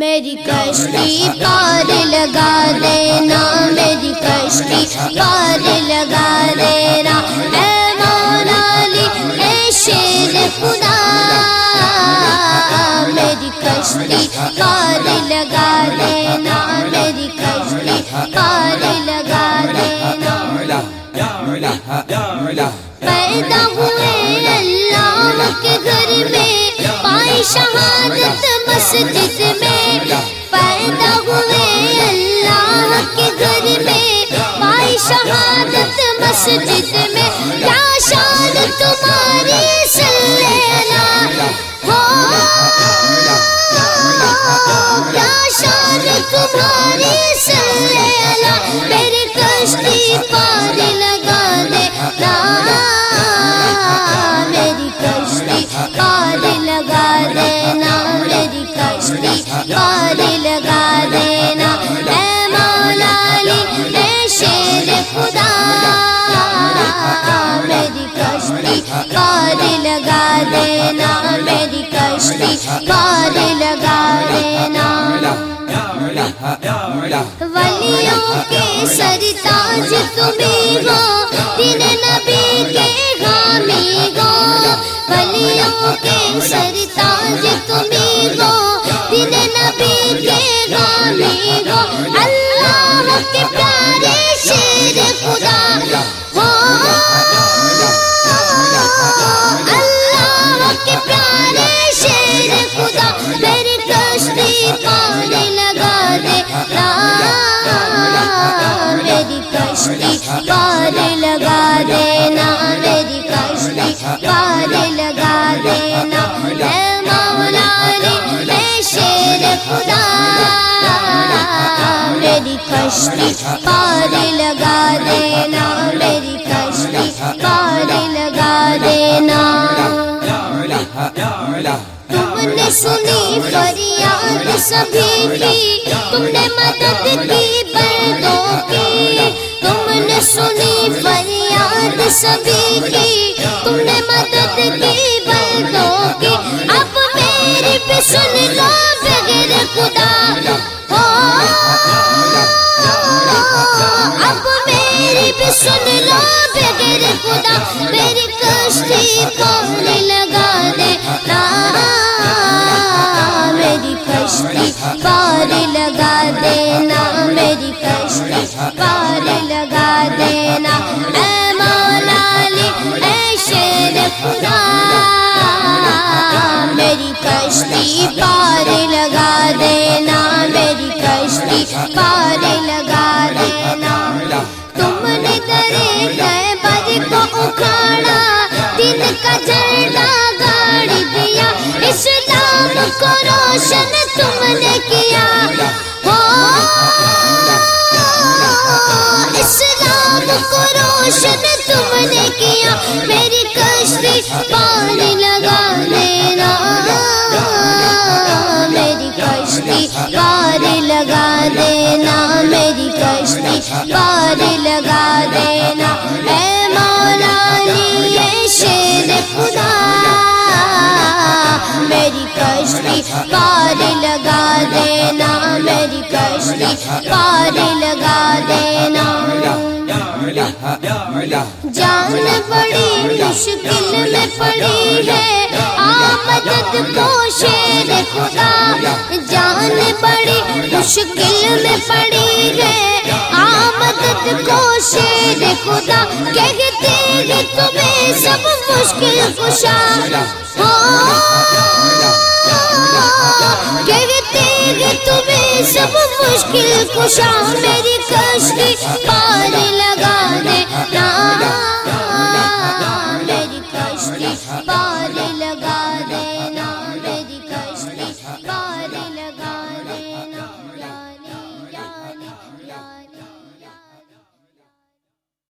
میری کشتی پار لگا دینا، میری کشتی پار لگا دینا۔ اے مولا علی اے شیر خدا، میری کشتی پار لگا دینا، میری کشتی پار لگا دینا اے مولا علی اے شیر خدا۔ میری کشتی، پار لگا دینا، میری کشتی، پار لگا دینا۔ ولیوں کے سرتاج تمہیں ہو دن کشتی پار لگا دینا، میری کشتی پار لگا دینا۔ تم نے سنی فریاد سبھی کی، تم نے مدد کی بردوں کی۔ تم نے سنی فریاد سبھی کی بھی سن لو بغیر خدا میری کشتی پانی لگا دے میری کشتی روشن تم نے کیا، میری کشتی پانی لگا دینا میری کشتی پار لگا دینا میری کشتی پار لگا دینا اے مولا علی اے شیر خدا۔ میری کشتی پار لگا دینا میری کشتی پار لگا دینا جان بڑی مشکل میں پڑی ہے. آمدد کو شیر خدا. جان بڑی مشکل میں پڑی ہے. آمدد کو شیر خدا. کہتے ہیں تمہیں سب مشکل کشا ہو کہتے ہیں تمہیں سب مشکل کشا میری کشتی پار